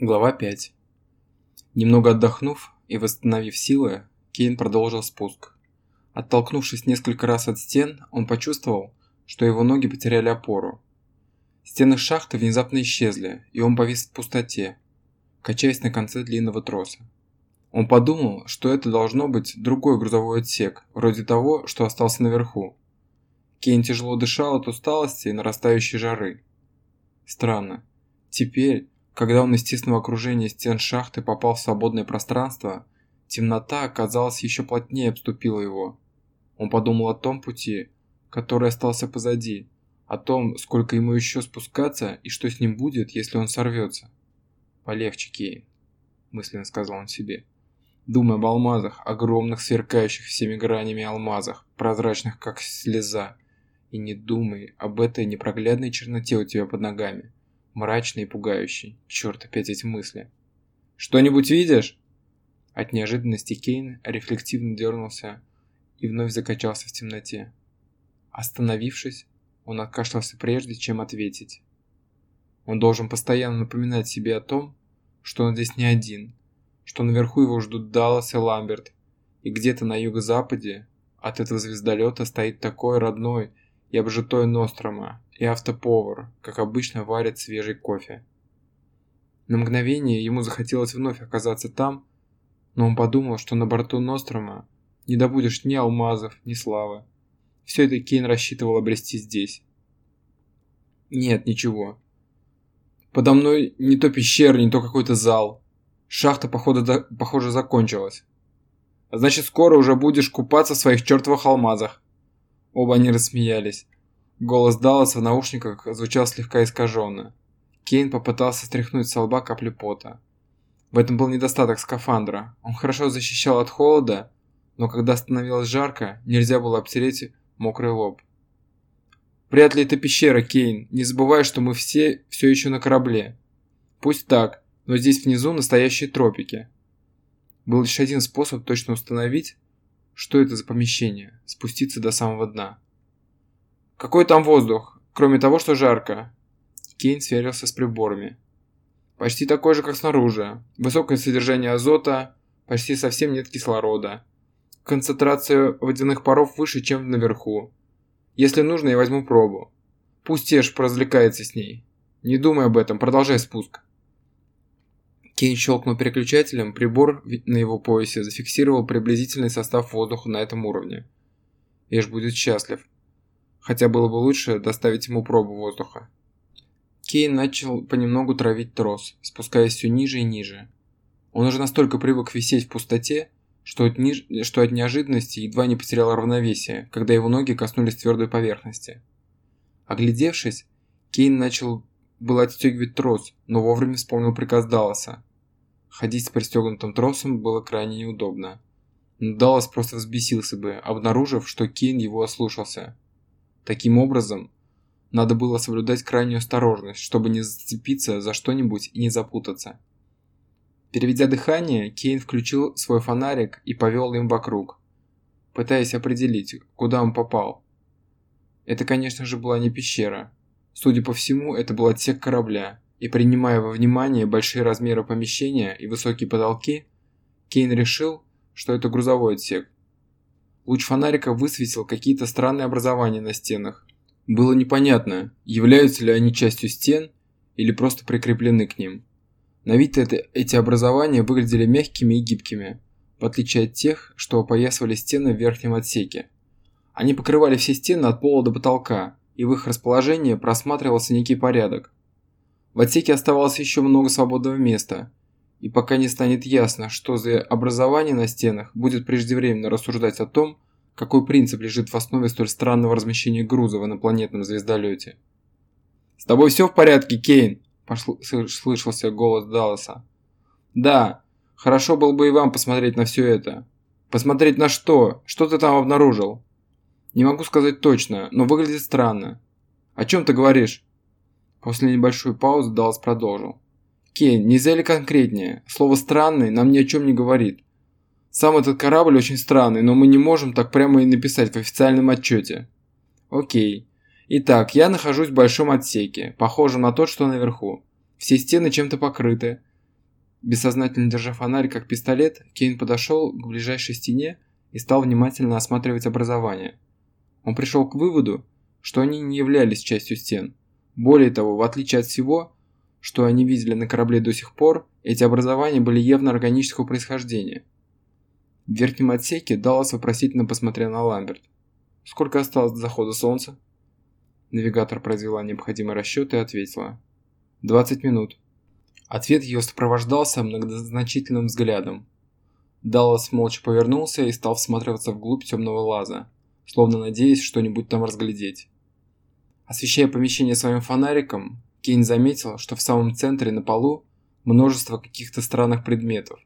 Глава 5. Немного отдохнув и восстановив силы, Кейн продолжил спуск. Оттолкнувшись несколько раз от стен, он почувствовал, что его ноги потеряли опору. Стены шахты внезапно исчезли, и он повис в пустоте, качаясь на конце длинного троса. Он подумал, что это должно быть другой грузовой отсек, вроде того, что остался наверху. Кейн тяжело дышал от усталости и нарастающей жары. Странно. Теперь, когда он из тесного окружения стен шахты попал в свободное пространство, темнота, казалось, еще плотнее обступила его. Он подумал о том пути, который остался позади, о том, сколько ему еще спускаться и что с ним будет, если он сорвется. «Полегче, Кейн», – мысленно сказал он себе. Думай об алмазах, огромных, сверкающих всеми гранями алмазах, прозрачных, как слеза. И не думай об этой непроглядной черноте у тебя под ногами мрачный и пугающий. Черт, опять эти мысли. «Что-нибудь видишь?» От неожиданности Кейн рефлективно дернулся и вновь закачался в темноте. Остановившись, он откашлялся прежде, чем ответить. Он должен постоянно напоминать себе о том, что он здесь не один, что наверху его ждут Даллас и Ламберт, и где-то на юго-западе от этого звездолета стоит такой родной и обжитой Нострома, и автоповар, как обычно, варит свежий кофе. На мгновение ему захотелось вновь оказаться там, но он подумал, что на борту Нострома не добудешь ни алмазов, ни славы. Все это Кейн рассчитывал обрести здесь. Нет, ничего. Подо мной не то пещера, не то какой-то зал. Шахта, походу, до... похоже, закончилась. А значит, скоро уже будешь купаться в своих чертовых алмазах. Оба они рассмеялись. Голос Далласа в наушниках звучал слегка искаженно. Кейн попытался стряхнуть с лба каплю пота. В этом был недостаток скафандра. Он хорошо защищал от холода, но когда становилось жарко, нельзя было обтереть мокрый лоб. «Вряд ли это пещера, Кейн. Не забывай, что мы все все еще на корабле. Пусть так, но здесь внизу настоящие тропики». Был лишь один способ точно установить, что это за помещение – спуститься до самого дна. Какой там воздух, кроме того, что жарко? Кейн сверился с приборами. Почти такой же, как снаружи. Высокое содержание азота, почти совсем нет кислорода. Концентрация водяных паров выше, чем наверху. Если нужно, я возьму пробу. Пусть Теш поразвлекается с ней. Не думай об этом, продолжай спуск. Кейн щелкнул переключателем, прибор на его поясе зафиксировал приблизительный состав воздуха на этом уровне. Эш будет счастлив хотя было бы лучше доставить ему пробу воздуха. Кейн начал понемногу травить трос, спускаясь все ниже и ниже. Он уже настолько привык висеть в пустоте, что от, ниж... что от неожиданности едва не потерял равновесие, когда его ноги коснулись твердой поверхности. Оглядевшись, Кейн начал было отстегивать трос, но вовремя вспомнил приказ Далласа. Ходить с пристегнутым тросом было крайне неудобно. Но Даллас просто взбесился бы, обнаружив, что Кейн его ослушался. Таким образом, надо было соблюдать крайнюю осторожность, чтобы не зацепиться за что-нибудь и не запутаться. Переведя дыхание, Кейн включил свой фонарик и повел им вокруг, пытаясь определить, куда он попал. Это, конечно же, была не пещера. Судя по всему, это был отсек корабля, и принимая во внимание большие размеры помещения и высокие потолки, Кейн решил, что это грузовой отсек. Луч фонарика высветил какие-то странные образования на стенах. Было непонятно, являются ли они частью стен или просто прикреплены к ним. На вид это, эти образования выглядели мягкими и гибкими, в отличие от тех, что опоясывали стены в верхнем отсеке. Они покрывали все стены от пола до потолка, и в их расположении просматривался некий порядок. В отсеке оставалось еще много свободного места, и пока не станет ясно, что за образование на стенах, будет преждевременно рассуждать о том, какой принцип лежит в основе столь странного размещения груза в инопланетном звездолете. «С тобой все в порядке, Кейн?» – пошло, слышался голос Далласа. «Да, хорошо было бы и вам посмотреть на все это. Посмотреть на что? Что ты там обнаружил?» «Не могу сказать точно, но выглядит странно. О чем ты говоришь?» После небольшой паузы Даллас продолжил. Кейн, нельзя ли конкретнее? Слово «странный» нам ни о чем не говорит. Сам этот корабль очень странный, но мы не можем так прямо и написать в официальном отчете. Окей. Итак, я нахожусь в большом отсеке, похожем на тот, что наверху. Все стены чем-то покрыты. Бессознательно держа фонарь как пистолет, Кейн подошел к ближайшей стене и стал внимательно осматривать образование. Он пришел к выводу, что они не являлись частью стен. Более того, в отличие от всего, что они видели на корабле до сих пор, эти образования были явно органического происхождения. В верхнем отсеке Даллас вопросительно посмотрел на Ламберт. «Сколько осталось до захода солнца?» Навигатор произвела необходимый расчет и ответила. «20 минут». Ответ ее сопровождался многозначительным взглядом. Даллас молча повернулся и стал всматриваться вглубь темного лаза, словно надеясь что-нибудь там разглядеть. Освещая помещение своим фонариком, Кейн заметил, что в самом центре на полу множество каких-то странных предметов.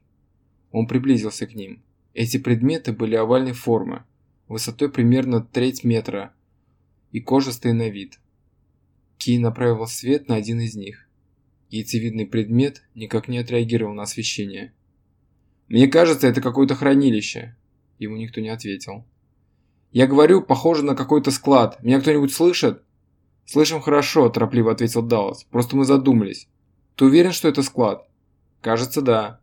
Он приблизился к ним. Эти предметы были овальной формы, высотой примерно треть метра и кожистые на вид. Кейн направил свет на один из них. Яйцевидный предмет никак не отреагировал на освещение. «Мне кажется, это какое-то хранилище», – ему никто не ответил. «Я говорю, похоже на какой-то склад. Меня кто-нибудь слышит?» «Слышим хорошо», – торопливо ответил Даллас. «Просто мы задумались. Ты уверен, что это склад?» «Кажется, да».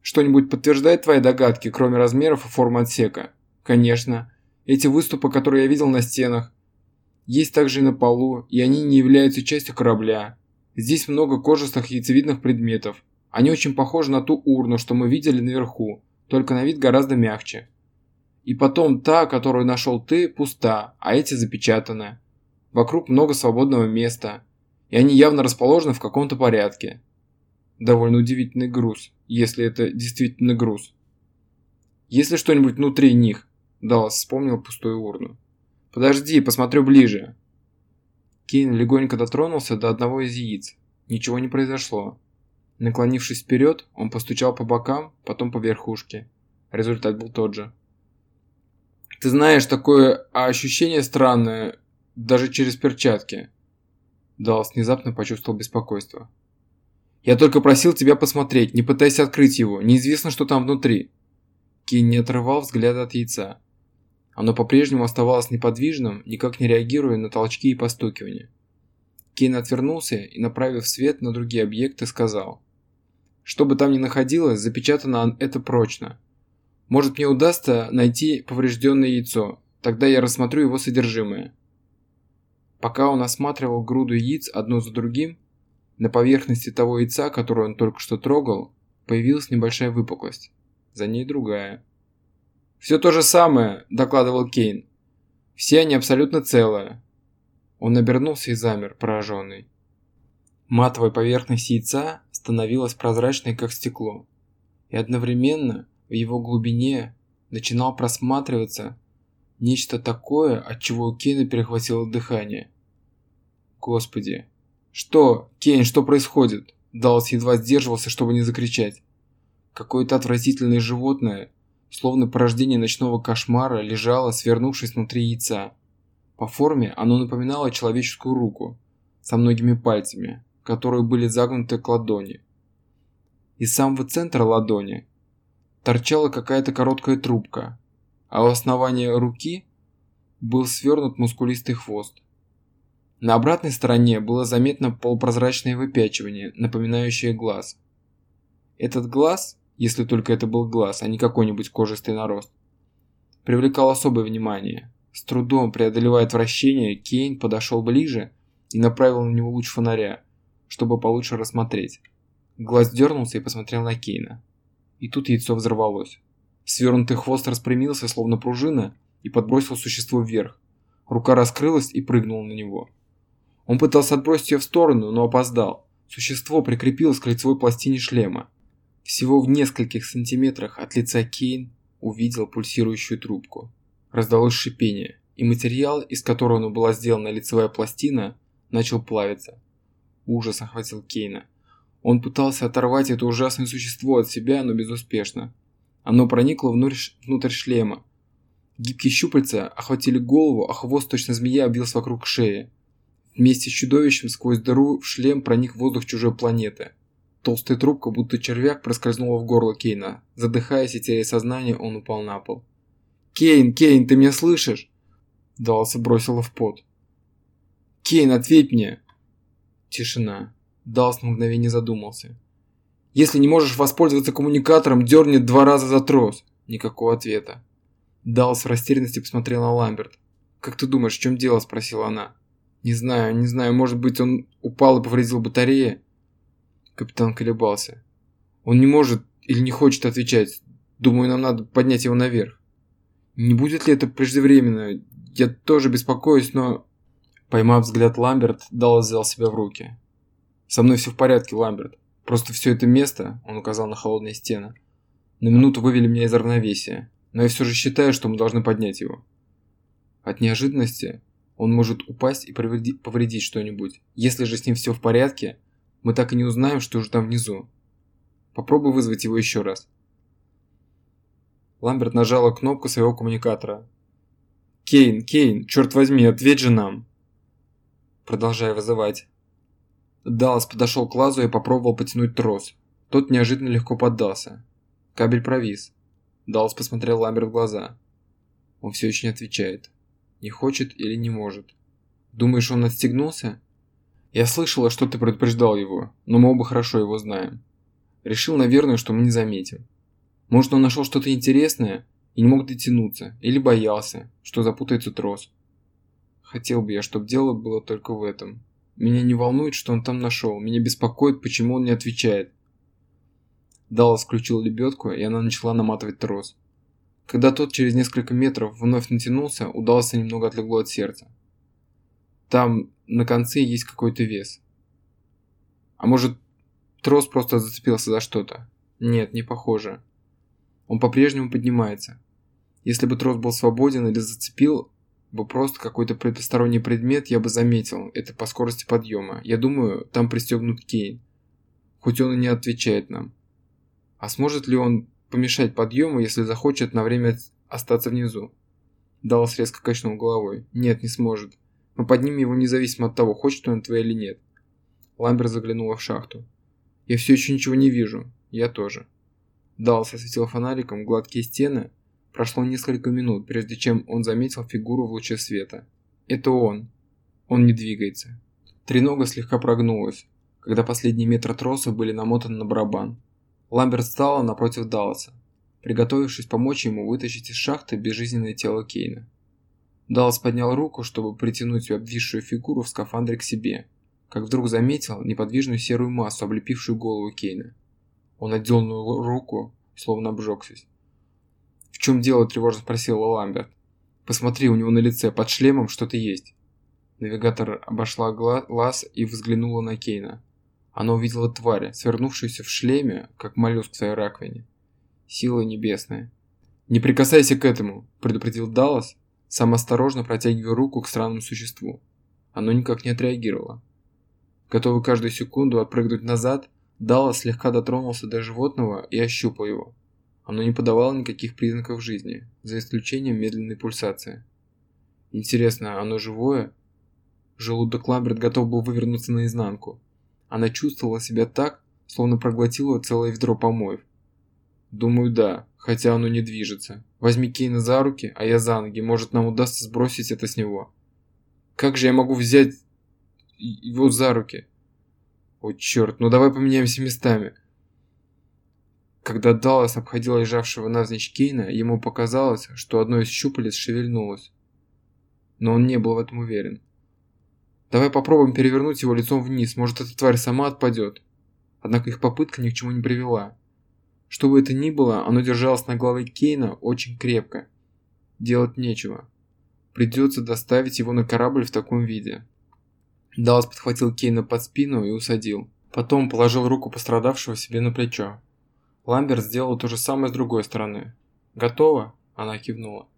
«Что-нибудь подтверждает твои догадки, кроме размеров и формы отсека?» «Конечно. Эти выступы, которые я видел на стенах, есть также и на полу, и они не являются частью корабля. Здесь много кожистых яйцевидных предметов. Они очень похожи на ту урну, что мы видели наверху, только на вид гораздо мягче. И потом та, которую нашел ты, пуста, а эти запечатаны. Вокруг много свободного места, и они явно расположены в каком-то порядке. Довольно удивительный груз, если это действительно груз. Есть ли что-нибудь внутри них? Даллас вспомнил пустую урну. Подожди, посмотрю ближе. Кейн легонько дотронулся до одного из яиц. Ничего не произошло. Наклонившись вперед, он постучал по бокам, потом по верхушке. Результат был тот же. Ты знаешь, такое ощущение странное, даже через перчатки. Даллас внезапно почувствовал беспокойство. «Я только просил тебя посмотреть, не пытайся открыть его, неизвестно, что там внутри». Кин не отрывал взгляда от яйца. Оно по-прежнему оставалось неподвижным, никак не реагируя на толчки и постукивания. Кейн отвернулся и, направив свет на другие объекты, сказал. «Что бы там ни находилось, запечатано это прочно. Может, мне удастся найти поврежденное яйцо, тогда я рассмотрю его содержимое. Пока он осматривал груду яиц одно за другим, на поверхности того яйца, которое он только что трогал, появилась небольшая выпуклость. За ней другая. «Все то же самое», – докладывал Кейн. «Все они абсолютно целые». Он обернулся и замер, пораженный. Матовая поверхность яйца становилась прозрачной, как стекло. И одновременно в его глубине начинал просматриваться Нечто такое, от чего у Кейна перехватило дыхание. Господи. Что? Кейн, что происходит? Даллас едва сдерживался, чтобы не закричать. Какое-то отвратительное животное, словно порождение ночного кошмара, лежало, свернувшись внутри яйца. По форме оно напоминало человеческую руку, со многими пальцами, которые были загнуты к ладони. Из самого центра ладони торчала какая-то короткая трубка, а у основания руки был свернут мускулистый хвост. На обратной стороне было заметно полупрозрачное выпячивание, напоминающее глаз. Этот глаз, если только это был глаз, а не какой-нибудь кожистый нарост, привлекал особое внимание. С трудом преодолевая отвращение, Кейн подошел ближе и направил на него луч фонаря, чтобы получше рассмотреть. Глаз дернулся и посмотрел на Кейна. И тут яйцо взорвалось. Свернутый хвост распрямился, словно пружина, и подбросил существо вверх. Рука раскрылась и прыгнула на него. Он пытался отбросить ее в сторону, но опоздал. Существо прикрепилось к лицевой пластине шлема. Всего в нескольких сантиметрах от лица Кейн увидел пульсирующую трубку. Раздалось шипение, и материал, из которого была сделана лицевая пластина, начал плавиться. Ужас охватил Кейна. Он пытался оторвать это ужасное существо от себя, но безуспешно. Оно проникло внутрь, шлема. Гибкие щупальца охватили голову, а хвост точно змея обвился вокруг шеи. Вместе с чудовищем сквозь дыру в шлем проник воздух чужой планеты. Толстая трубка, будто червяк, проскользнула в горло Кейна. Задыхаясь и теряя сознание, он упал на пол. «Кейн, Кейн, ты меня слышишь?» Далса бросила в пот. «Кейн, ответь мне!» Тишина. Далс на мгновение задумался. Если не можешь воспользоваться коммуникатором, дерни два раза за трос. Никакого ответа. Даллас в растерянности посмотрел на Ламберт. «Как ты думаешь, в чем дело?» – спросила она. «Не знаю, не знаю, может быть, он упал и повредил батареи?» Капитан колебался. «Он не может или не хочет отвечать. Думаю, нам надо поднять его наверх». «Не будет ли это преждевременно? Я тоже беспокоюсь, но...» Поймав взгляд Ламберт, Даллас взял себя в руки. «Со мной все в порядке, Ламберт. Просто все это место, он указал на холодные стены, на минуту вывели меня из равновесия, но я все же считаю, что мы должны поднять его. От неожиданности он может упасть и повредить что-нибудь. Если же с ним все в порядке, мы так и не узнаем, что же там внизу. Попробуй вызвать его еще раз. Ламберт нажала кнопку своего коммуникатора. «Кейн, Кейн, черт возьми, ответь же нам!» Продолжая вызывать. Даллас подошел к лазу и попробовал потянуть трос. Тот неожиданно легко поддался. Кабель провис. Даллас посмотрел Ламбер в глаза. Он все еще не отвечает. Не хочет или не может. Думаешь, он отстегнулся? Я слышала, что ты предупреждал его, но мы оба хорошо его знаем. Решил, наверное, что мы не заметим. Может, он нашел что-то интересное и не мог дотянуться, или боялся, что запутается трос. Хотел бы я, чтобы дело было только в этом. Меня не волнует, что он там нашел. Меня беспокоит, почему он не отвечает. Даллас включил лебедку, и она начала наматывать трос. Когда тот через несколько метров вновь натянулся, удался немного отлегло от сердца. Там на конце есть какой-то вес. А может, трос просто зацепился за что-то? Нет, не похоже. Он по-прежнему поднимается. Если бы трос был свободен или зацепил, бы просто какой-то посторонний предмет, я бы заметил. Это по скорости подъема. Я думаю, там пристегнут Кейн. Хоть он и не отвечает нам. А сможет ли он помешать подъему, если захочет на время остаться внизу? Даллас резко качнул головой. Нет, не сможет. Мы поднимем его независимо от того, хочет он этого или нет. Ламбер заглянула в шахту. Я все еще ничего не вижу. Я тоже. Даллас осветил фонариком гладкие стены, Прошло несколько минут, прежде чем он заметил фигуру в луче света. Это он. Он не двигается. Тренога слегка прогнулась, когда последние метры троса были намотаны на барабан. Ламберт встала напротив Далласа, приготовившись помочь ему вытащить из шахты безжизненное тело Кейна. Даллас поднял руку, чтобы притянуть обвисшую фигуру в скафандре к себе, как вдруг заметил неподвижную серую массу, облепившую голову Кейна. Он отдернул руку, словно обжегшись. «В чем дело?» – тревожно спросил Ламберт. «Посмотри, у него на лице под шлемом что-то есть». Навигатор обошла глаз и взглянула на Кейна. Она увидела тварь, свернувшуюся в шлеме, как моллюск в своей раковине. Сила небесная. «Не прикасайся к этому», – предупредил Даллас, сам осторожно протягивая руку к странному существу. Оно никак не отреагировало. Готовый каждую секунду отпрыгнуть назад, Даллас слегка дотронулся до животного и ощупал его. Оно не подавало никаких признаков жизни, за исключением медленной пульсации. Интересно, оно живое? Желудок Ламберт готов был вывернуться наизнанку. Она чувствовала себя так, словно проглотила целое ведро помоев. Думаю, да, хотя оно не движется. Возьми Кейна за руки, а я за ноги, может нам удастся сбросить это с него. Как же я могу взять его за руки? О черт, ну давай поменяемся местами. Когда Даллас обходил лежавшего навзничь Кейна, ему показалось, что одно из щупалец шевельнулось. Но он не был в этом уверен. «Давай попробуем перевернуть его лицом вниз, может эта тварь сама отпадет». Однако их попытка ни к чему не привела. Что бы это ни было, оно держалось на голове Кейна очень крепко. Делать нечего. Придется доставить его на корабль в таком виде. Даллас подхватил Кейна под спину и усадил. Потом положил руку пострадавшего себе на плечо. Ламберт сделал то же самое с другой стороны. «Готово?» – она кивнула.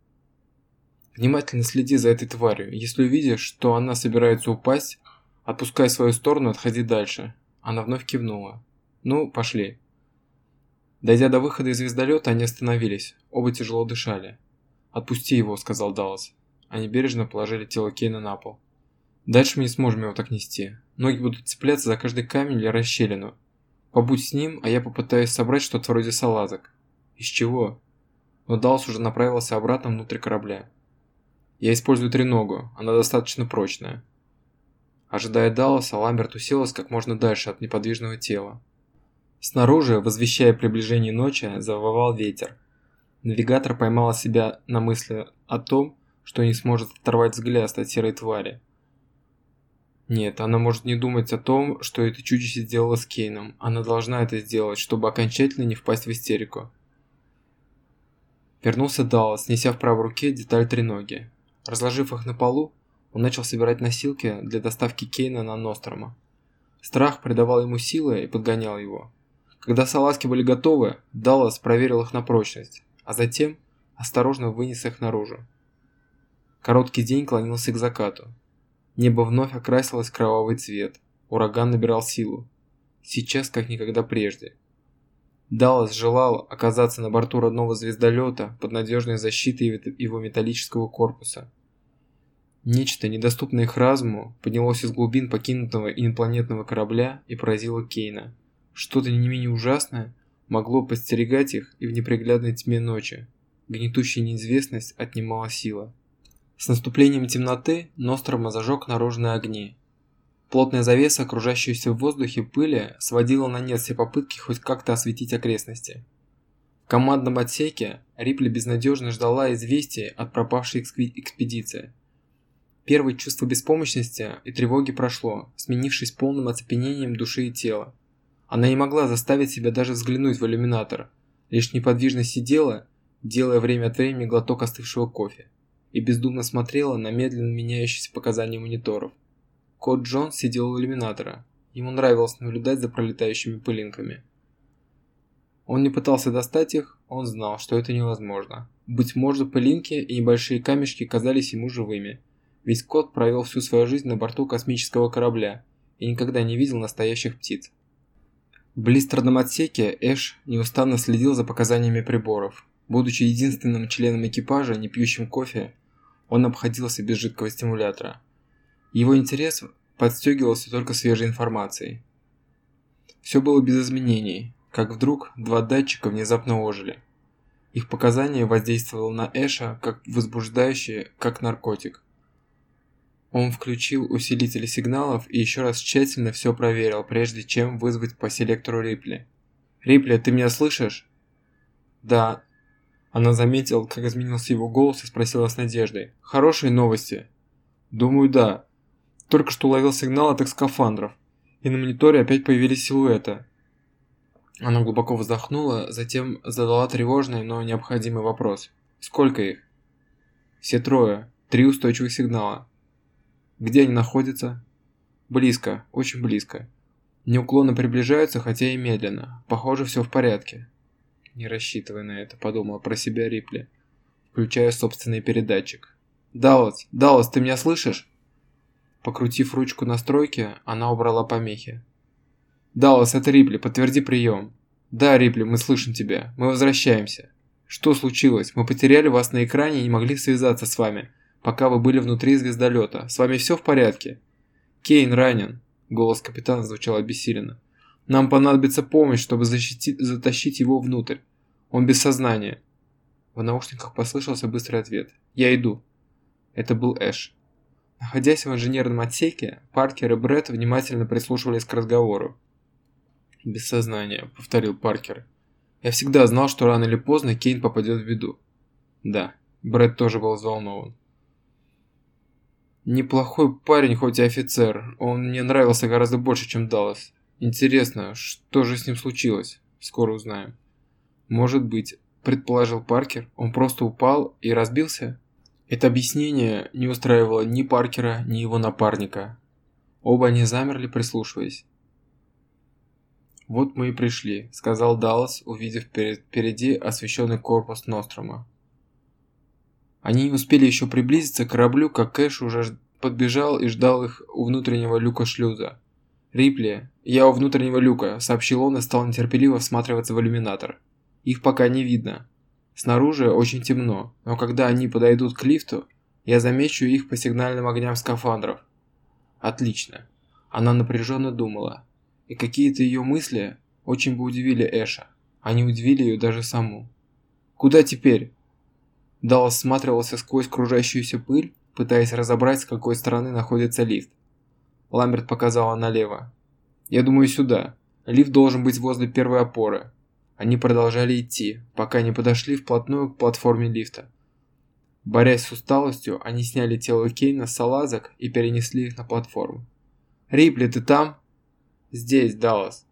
«Внимательно следи за этой тварью. Если увидишь, что она собирается упасть, отпускай свою сторону и отходи дальше». Она вновь кивнула. «Ну, пошли». Дойдя до выхода из звездолета, они остановились. Оба тяжело дышали. «Отпусти его», – сказал Даллас. Они бережно положили тело Кейна на пол. «Дальше мы не сможем его так нести. Ноги будут цепляться за каждый камень или расщелину. Побудь с ним, а я попытаюсь собрать что-то вроде салазок. Из чего? Но Далс уже направился обратно внутрь корабля. Я использую треногу, она достаточно прочная. Ожидая Далласа, Ламберт уселась как можно дальше от неподвижного тела. Снаружи, возвещая приближение ночи, завывал ветер. Навигатор поймал себя на мысли о том, что не сможет оторвать взгляд от серой твари. Нет, она может не думать о том, что это чудище сделало с Кейном. Она должна это сделать, чтобы окончательно не впасть в истерику. Вернулся Даллас, неся в правой руке деталь треноги. Разложив их на полу, он начал собирать носилки для доставки Кейна на Нострома. Страх придавал ему силы и подгонял его. Когда салазки были готовы, Даллас проверил их на прочность, а затем осторожно вынес их наружу. Короткий день клонился к закату. Небо вновь окрасилось кровавый цвет. Ураган набирал силу. Сейчас как никогда прежде. Даллас желал оказаться на борту родного звездолета под надежной защитой его металлического корпуса. Нечто, недоступное их разуму, поднялось из глубин покинутого инопланетного корабля и поразило Кейна. Что-то не менее ужасное могло подстерегать их и в неприглядной тьме ночи. Гнетущая неизвестность отнимала сила. С наступлением темноты Нострома зажег наружные огни. Плотная завеса, окружающаяся в воздухе пыли, сводила на нет все попытки хоть как-то осветить окрестности. В командном отсеке Рипли безнадежно ждала известия от пропавшей экспедиции. Первое чувство беспомощности и тревоги прошло, сменившись полным оцепенением души и тела. Она не могла заставить себя даже взглянуть в иллюминатор, лишь неподвижно сидела, делая время от времени глоток остывшего кофе и бездумно смотрела на медленно меняющиеся показания мониторов. Кот Джон сидел у иллюминатора. Ему нравилось наблюдать за пролетающими пылинками. Он не пытался достать их, он знал, что это невозможно. Быть может, пылинки и небольшие камешки казались ему живыми. Ведь кот провел всю свою жизнь на борту космического корабля и никогда не видел настоящих птиц. В блистерном отсеке Эш неустанно следил за показаниями приборов. Будучи единственным членом экипажа, не пьющим кофе, он обходился без жидкого стимулятора. Его интерес подстегивался только свежей информацией. Все было без изменений, как вдруг два датчика внезапно ожили. Их показания воздействовало на Эша как возбуждающее, как наркотик. Он включил усилители сигналов и еще раз тщательно все проверил, прежде чем вызвать по селектору Рипли. «Рипли, ты меня слышишь?» «Да, она заметила, как изменился его голос и спросила с надеждой. «Хорошие новости?» «Думаю, да. Только что уловил сигнал от их и на мониторе опять появились силуэты». Она глубоко вздохнула, затем задала тревожный, но необходимый вопрос. «Сколько их?» «Все трое. Три устойчивых сигнала». «Где они находятся?» «Близко. Очень близко. Неуклонно приближаются, хотя и медленно. Похоже, все в порядке. Не рассчитывая на это, подумал про себя Рипли, включая собственный передатчик. «Даллас, Даллас, ты меня слышишь?» Покрутив ручку настройки, она убрала помехи. «Даллас, это Рипли, подтверди прием». «Да, Рипли, мы слышим тебя. Мы возвращаемся». «Что случилось? Мы потеряли вас на экране и не могли связаться с вами, пока вы были внутри звездолета. С вами все в порядке?» «Кейн ранен», — голос капитана звучал обессиленно. Нам понадобится помощь, чтобы защитить, затащить его внутрь. Он без сознания. В наушниках послышался быстрый ответ. «Я иду». Это был Эш. Находясь в инженерном отсеке, Паркер и Бретт внимательно прислушивались к разговору. «Без сознания», — повторил Паркер. «Я всегда знал, что рано или поздно Кейн попадет в беду». «Да». Брэд тоже был взволнован. «Неплохой парень, хоть и офицер. Он мне нравился гораздо больше, чем Даллас. Интересно, что же с ним случилось? Скоро узнаем. Может быть, предположил Паркер, он просто упал и разбился? Это объяснение не устраивало ни Паркера, ни его напарника. Оба они замерли, прислушиваясь. «Вот мы и пришли», — сказал Даллас, увидев впереди освещенный корпус Нострома. Они не успели еще приблизиться к кораблю, как Кэш уже подбежал и ждал их у внутреннего люка шлюза. «Рипли, я у внутреннего люка», – сообщил он и стал нетерпеливо всматриваться в иллюминатор. «Их пока не видно. Снаружи очень темно, но когда они подойдут к лифту, я замечу их по сигнальным огням скафандров». «Отлично». Она напряженно думала. И какие-то ее мысли очень бы удивили Эша. Они удивили ее даже саму. «Куда теперь?» Даллас всматривался сквозь кружащуюся пыль, пытаясь разобрать, с какой стороны находится лифт. Ламберт показала налево. «Я думаю, сюда. Лифт должен быть возле первой опоры. Они продолжали идти, пока не подошли вплотную к платформе лифта. Борясь с усталостью, они сняли тело Кейна с салазок и перенесли их на платформу. «Рипли, ты там?» «Здесь, Даллас».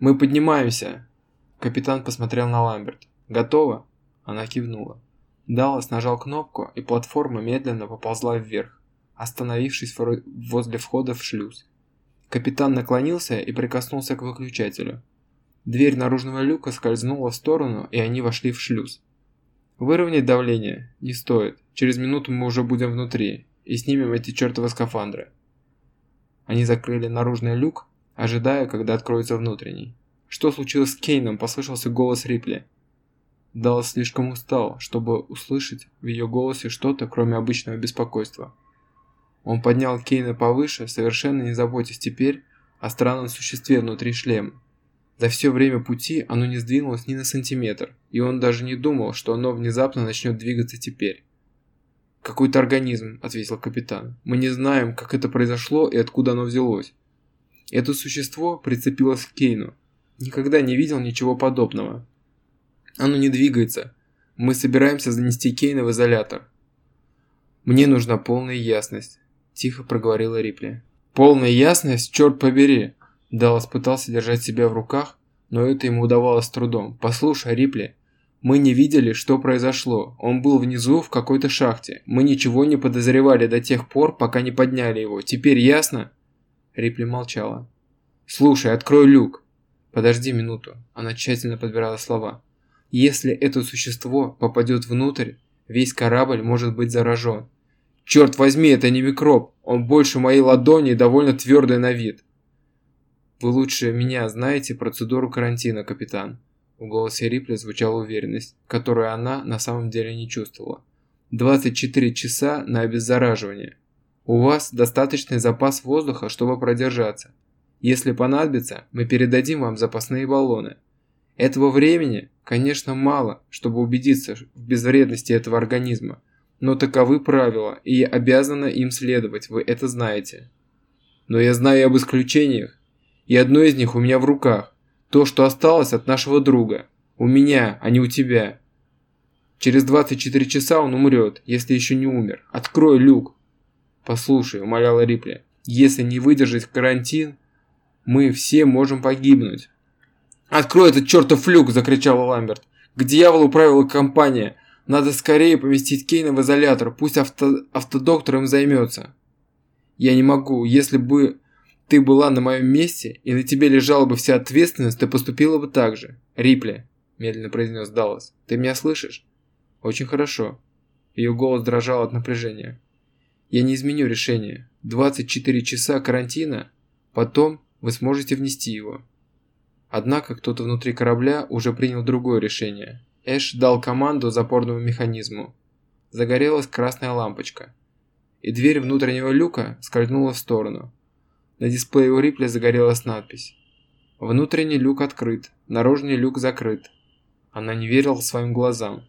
«Мы поднимаемся!» Капитан посмотрел на Ламберт. «Готово?» Она кивнула. Даллас нажал кнопку, и платформа медленно поползла вверх, остановившись возле входа в шлюз. Капитан наклонился и прикоснулся к выключателю. Дверь наружного люка скользнула в сторону, и они вошли в шлюз. Выровнять давление не стоит. Через минуту мы уже будем внутри и снимем эти чертовы скафандры. Они закрыли наружный люк, ожидая, когда откроется внутренний. Что случилось с Кейном, послышался голос Рипли. Даллас слишком устал, чтобы услышать в ее голосе что-то, кроме обычного беспокойства. Он поднял Кейна повыше, совершенно не заботясь теперь о странном существе внутри шлема. За все время пути оно не сдвинулось ни на сантиметр, и он даже не думал, что оно внезапно начнет двигаться теперь. «Какой-то организм», — ответил капитан. «Мы не знаем, как это произошло и откуда оно взялось». Это существо прицепилось к Кейну. Никогда не видел ничего подобного. Оно не двигается. Мы собираемся занести Кейна в изолятор. Мне нужна полная ясность. – тихо проговорила Рипли. «Полная ясность, черт побери!» Даллас пытался держать себя в руках, но это ему удавалось с трудом. «Послушай, Рипли, мы не видели, что произошло. Он был внизу в какой-то шахте. Мы ничего не подозревали до тех пор, пока не подняли его. Теперь ясно?» Рипли молчала. «Слушай, открой люк!» «Подожди минуту». Она тщательно подбирала слова. «Если это существо попадет внутрь, весь корабль может быть заражен. Черт возьми, это не микроб. Он больше моей ладони и довольно твердый на вид. Вы лучше меня знаете процедуру карантина, капитан. В голосе Рипли звучала уверенность, которую она на самом деле не чувствовала. 24 часа на обеззараживание. У вас достаточный запас воздуха, чтобы продержаться. Если понадобится, мы передадим вам запасные баллоны. Этого времени, конечно, мало, чтобы убедиться в безвредности этого организма, но таковы правила, и я обязана им следовать, вы это знаете. Но я знаю об исключениях, и одно из них у меня в руках. То, что осталось от нашего друга. У меня, а не у тебя. Через 24 часа он умрет, если еще не умер. Открой люк. Послушай, умоляла Рипли, если не выдержать карантин, мы все можем погибнуть. «Открой этот чертов люк!» – закричал Ламберт. «К дьяволу правила компания! Надо скорее поместить Кейна в изолятор, пусть авто, автодоктор им займется. Я не могу, если бы ты была на моем месте и на тебе лежала бы вся ответственность, ты поступила бы так же. Рипли, медленно произнес Даллас, ты меня слышишь? Очень хорошо. Ее голос дрожал от напряжения. Я не изменю решение. 24 часа карантина, потом вы сможете внести его. Однако кто-то внутри корабля уже принял другое решение. Эш дал команду запорному механизму. Загорелась красная лампочка. И дверь внутреннего люка скользнула в сторону. На дисплее у Рипли загорелась надпись. Внутренний люк открыт, наружный люк закрыт. Она не верила своим глазам.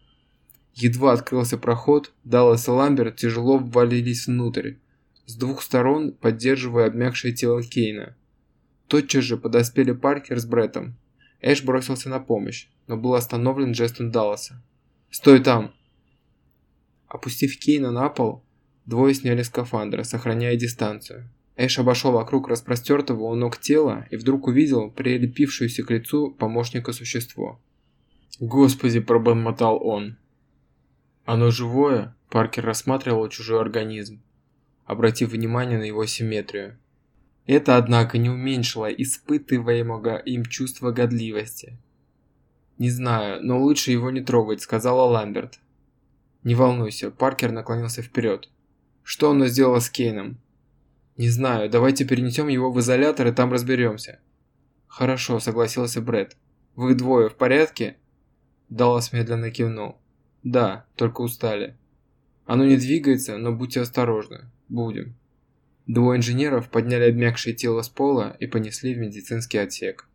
Едва открылся проход, Даллас и Ламберт тяжело ввалились внутрь, с двух сторон поддерживая обмякшее тело Кейна. Тотчас же подоспели Паркер с Бреттом. Эш бросился на помощь, но был остановлен жестом Далласа. «Стой там!» Опустив Кейна на пол, двое сняли скафандры, сохраняя дистанцию. Эш обошел вокруг распростертого у ног тела и вдруг увидел прилепившуюся к лицу помощника существо. «Господи!» – пробормотал он. «Оно живое?» – Паркер рассматривал чужой организм, обратив внимание на его симметрию. Это, однако, не уменьшило испытываемого им чувства годливости. «Не знаю, но лучше его не трогать», — сказала Ламберт. «Не волнуйся», — Паркер наклонился вперед. «Что оно сделало с Кейном?» «Не знаю, давайте перенесем его в изолятор и там разберемся». «Хорошо», — согласился Брэд. «Вы двое в порядке?» Даллас медленно кивнул. «Да, только устали. Оно не двигается, но будьте осторожны. Будем». Двое инженеров подняли обмякшее тело с пола и понесли в медицинский отсек.